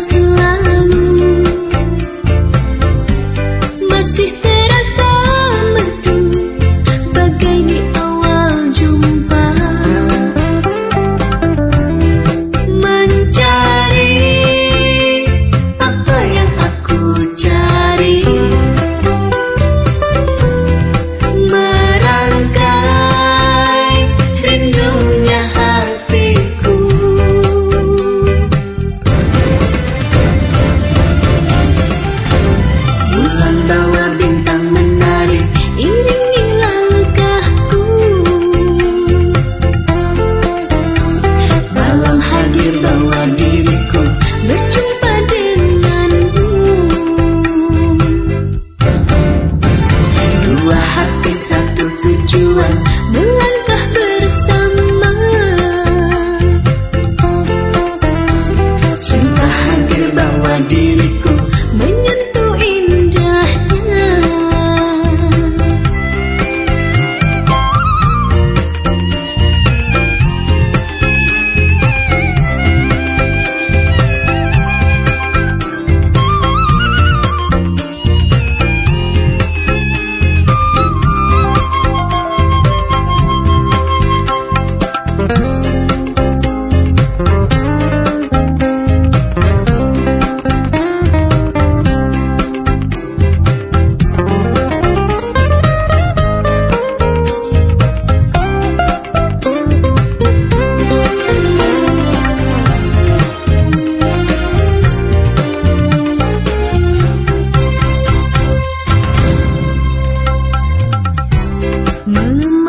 Close one. Moon. 闷。